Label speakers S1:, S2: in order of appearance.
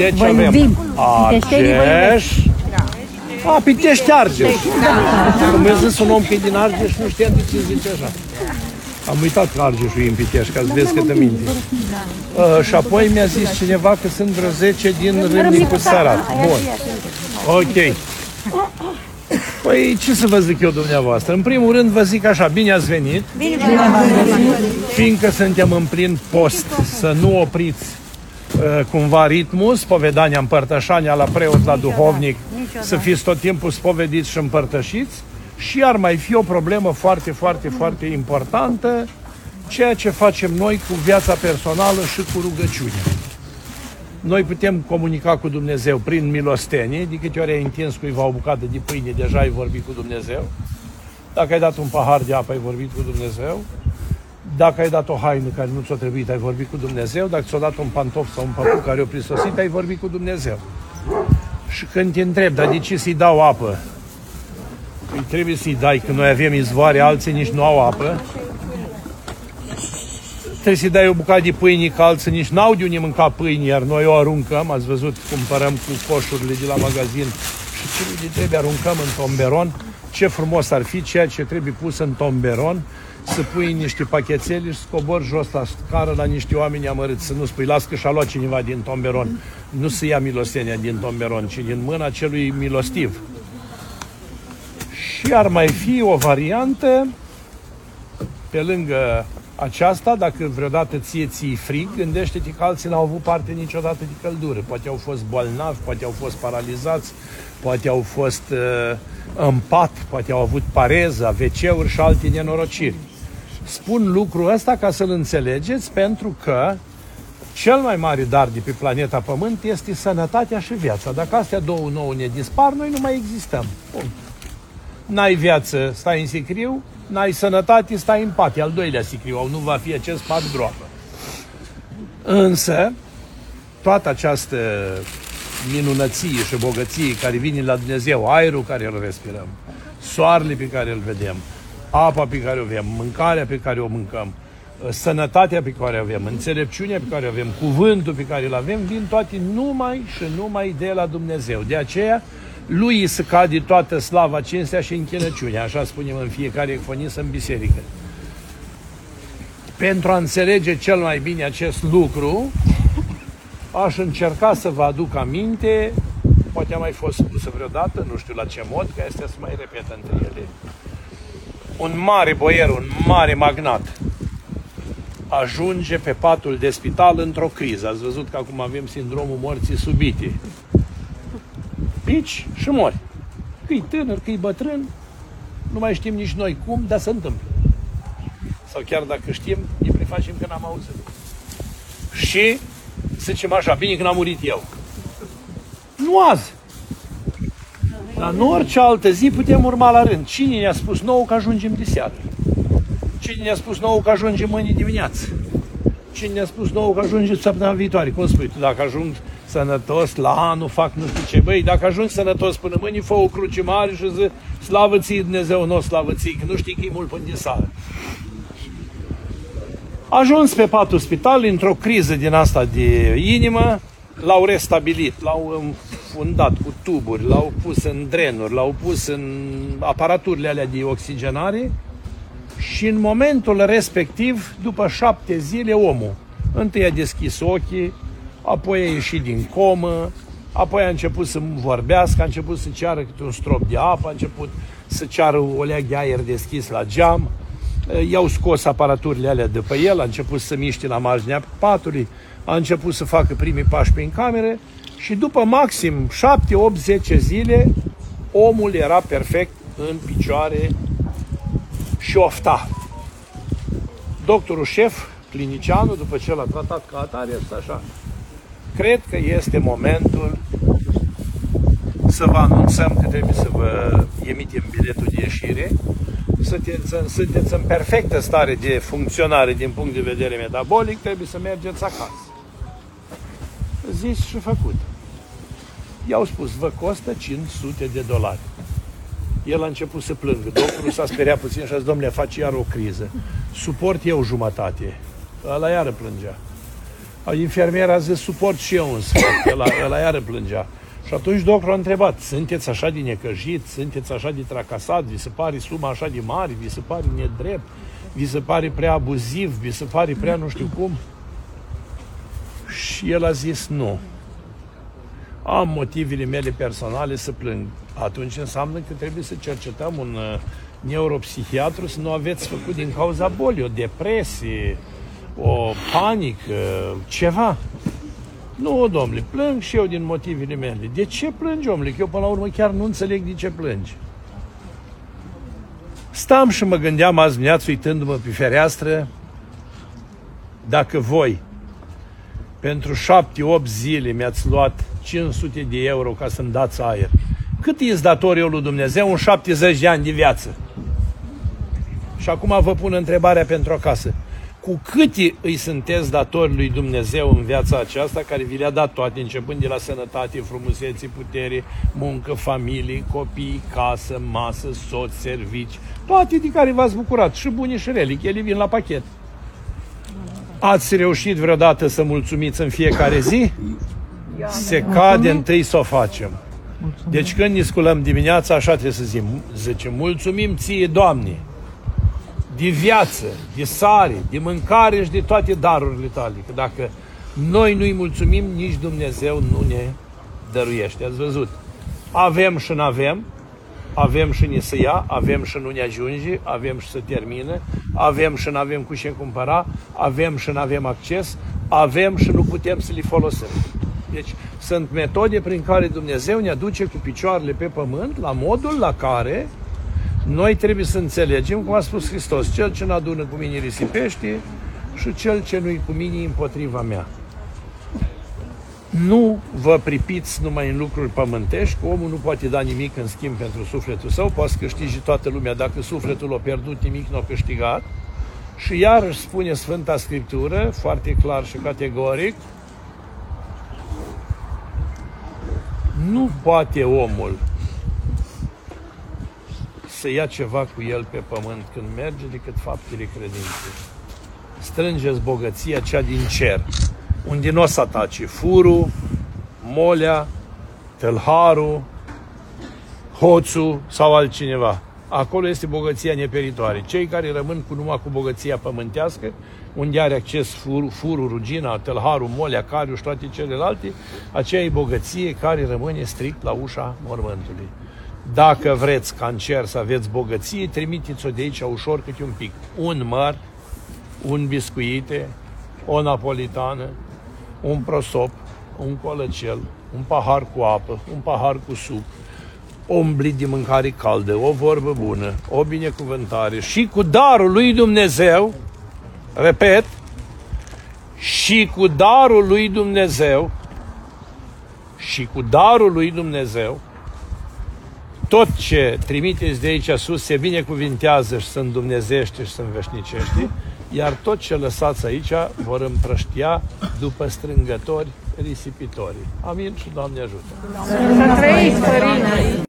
S1: Deci
S2: Vă
S1: avem
S2: iubim. Piteștenii vă
S1: Argeș. A, Pitești Argeș. Cum mi-a zis un om că e din Argeș, nu știam de ce zice așa. Am uitat că Argeșul e în Pitești, ca să vezi câtă minte. Uh, și apoi mi-a zis cineva că sunt vreo 10 din Râmnicu Sărat. Bun. Ok. Păi ce să vă zic eu dumneavoastră? În primul rând vă zic așa, bine ați venit. Fiindcă suntem în plin post, să nu opriți uh, cumva ritmul, spovedania, împărtășania la preot, la duhovnic, să fiți tot timpul spovediți și împărtășiți. Și ar mai fi o problemă foarte, foarte, foarte importantă, ceea ce facem noi cu viața personală și cu rugăciunea. Noi putem comunica cu Dumnezeu prin milostenie, de câte ori ai întins cuiva o bucată de pâine, deja ai vorbit cu Dumnezeu. Dacă ai dat un pahar de apă, ai vorbit cu Dumnezeu. Dacă ai dat o haină care nu ți-a trebuit, ai vorbit cu Dumnezeu. Dacă ți-a dat un pantof sau un păpuc care o prisosit, ai vorbit cu Dumnezeu. Și când te întreb, dar de ce să-i dau apă? Păi trebuie să-i dai, că noi avem izvoare, alții nici nu au apă. Trebuie să-i dai o bucată de pâine, că alții nici n-au de unde mânca pâine, iar noi o aruncăm. Ați văzut, cumpărăm cu coșurile de la magazin și ce le trebuie aruncăm în tomberon. Ce frumos ar fi ceea ce trebuie pus în tomberon, să pui niște pachețele și să cobori jos la scară la niște oameni amărâți, să nu spui, las că și-a luat cineva din tomberon. Nu să ia milostenia din tomberon, ci din mâna celui milostiv. Și ar mai fi o variantă pe lângă aceasta, dacă vreodată ție ții frig, gândește-te că alții n-au avut parte niciodată de căldură. Poate au fost bolnavi, poate au fost paralizați, poate au fost uh, în pat, poate au avut pareză, WC-uri și alte nenorociri. Spun lucrul ăsta ca să-l înțelegeți pentru că cel mai mare dar de pe planeta Pământ este sănătatea și viața. Dacă astea două nouă ne dispar, noi nu mai existăm. Punct. N-ai viață, stai în sicriu, n-ai sănătate, stai în pat. E al doilea sicriu, au nu va fi acest pat groapă. Însă, toată această minunăție și bogăție care vine la Dumnezeu, aerul care îl respirăm, soarele pe care îl vedem, apa pe care o avem, mâncarea pe care o mâncăm, sănătatea pe care o avem, înțelepciunea pe care o avem, cuvântul pe care îl avem, vin toate numai și numai de la Dumnezeu. De aceea, lui să cade toată slava, cinstea și închinăciunea, așa spunem în fiecare fonis în biserică. Pentru a înțelege cel mai bine acest lucru, aș încerca să vă aduc aminte, poate a mai fost spusă vreodată, nu știu la ce mod, că este să mai repetă între ele. Un mare boier, un mare magnat, ajunge pe patul de spital într-o criză. Ați văzut că acum avem sindromul morții subite. Pici și mori. Că-i tânăr, că-i bătrân, nu mai știm nici noi cum, dar se întâmplă. Sau chiar dacă știm, ne prefacem că n-am auzit. Și zicem așa, bine că n-am murit eu. Nu azi. Dar în orice altă zi putem urma la rând. Cine ne-a spus nouă că ajungem de seară? Cine ne-a spus nouă că ajungem mâine dimineață? Cine ne-a spus nouă că ajungem săptămâna viitoare? Cum spui tu, dacă ajung sănătos la anul, fac nu știu ce. Băi, dacă ajung sănătos până mâine, fă o cruce mare și zi, slavă ție Dumnezeu, nu slavă ție, că nu știi că e mult până de sară. Ajuns pe patul spital, într-o criză din asta de inimă, l-au restabilit, l-au înfundat cu tuburi, l-au pus în drenuri, l-au pus în aparaturile alea de oxigenare și în momentul respectiv, după șapte zile, omul întâi a deschis ochii, apoi a ieșit din comă, apoi a început să vorbească, a început să ceară câte un strop de apă, a început să ceară o leag de aer deschis la geam, i-au scos aparaturile alea de pe el, a început să miște la marginea patului, a început să facă primii pași prin camere și după maxim 7, 8, 10 zile, omul era perfect în picioare și ofta. Doctorul șef, clinicianul, după ce l-a tratat ca atare, este așa. Cred că este momentul să vă anunțăm că trebuie să vă emitem biletul de ieșire, sunteți în, sunteți în perfectă stare de funcționare din punct de vedere metabolic, trebuie să mergeți acasă. Zis și făcut. I-au spus, vă costă 500 de dolari. El a început să plângă. Doctorul s-a speriat puțin și a zis, domnule, faci iar o criză. Suport eu jumătate. Ăla iară plângea. Infermiera a zis, suport și eu un sfert, ăla, ăla iară plângea. Și atunci doctorul a întrebat, sunteți așa de necăjit, sunteți așa de tracasat, vi se pare suma așa de mare, vi se pare nedrept, vi se pare prea abuziv, vi se pare prea nu știu cum? Și el a zis, nu. Am motivele mele personale să plâng. Atunci înseamnă că trebuie să cercetăm un uh, neuropsihiatru să nu aveți făcut din cauza bolii, o depresie, o panică, ceva. Nu, domnule, plâng și eu din motivele mele. De ce plângi, omule? Că eu până la urmă chiar nu înțeleg de ce plângi. Stam și mă gândeam azi dimineață uitându-mă pe fereastră dacă voi pentru șapte, opt zile mi-ați luat 500 de euro ca să-mi dați aer. Cât e dator eu lui Dumnezeu în 70 de ani de viață? Și acum vă pun întrebarea pentru acasă cu câte îi sunteți datori lui Dumnezeu în viața aceasta care vi le-a dat toate, începând de la sănătate, frumusețe, putere, muncă, familie, copii, casă, masă, soț, servici, toate de care v-ați bucurat, și buni și rele, ele vin la pachet. Ați reușit vreodată să mulțumiți în fiecare zi? Se cade întâi să o facem. Deci când ne sculăm dimineața, așa trebuie să zicem, zicem, mulțumim ție, Doamne, de viață, de sare, de mâncare și de toate darurile tale. Că dacă noi nu-i mulțumim, nici Dumnezeu nu ne dăruiește. Ați văzut? Avem și nu avem, avem și ne să ia, avem și nu ne ajunge, avem și să termină, avem și nu avem cu ce cumpăra, avem și nu avem acces, avem și nu putem să le folosim. Deci sunt metode prin care Dumnezeu ne aduce cu picioarele pe pământ la modul la care noi trebuie să înțelegem, cum a spus Hristos, cel ce nu adună cu mine risipește și cel ce nu-i cu mine împotriva mea. Nu vă pripiți numai în lucruri pământești, că omul nu poate da nimic în schimb pentru sufletul său, poate să câștige toată lumea. Dacă sufletul a pierdut, nimic nu a câștigat. Și iarăși spune Sfânta Scriptură, foarte clar și categoric, nu poate omul să ia ceva cu el pe pământ când merge decât faptele credinței. Strângeți bogăția cea din cer, unde nu o să atace furul, molea, tălharul, hoțul sau altcineva. Acolo este bogăția neperitoare. Cei care rămân cu numai cu bogăția pământească, unde are acces fur, furul, rugina, tălharul, molea, cariu și toate celelalte, aceea e bogăție care rămâne strict la ușa mormântului. Dacă vreți ca în cer să aveți bogăție, trimiteți-o de aici ușor câte un pic. Un măr, un biscuite, o napolitană, un prosop, un colăcel, un pahar cu apă, un pahar cu suc, o umblit de mâncare caldă, o vorbă bună, o binecuvântare și cu darul lui Dumnezeu, repet, și cu darul lui Dumnezeu, și cu darul lui Dumnezeu, tot ce trimiteți de aici sus se binecuvintează și se îndumnezește și se înveșnicește, iar tot ce lăsați aici vor împrăștia după strângători risipitori. Amin și Doamne ajută!
S2: Să trăiți, Părinte!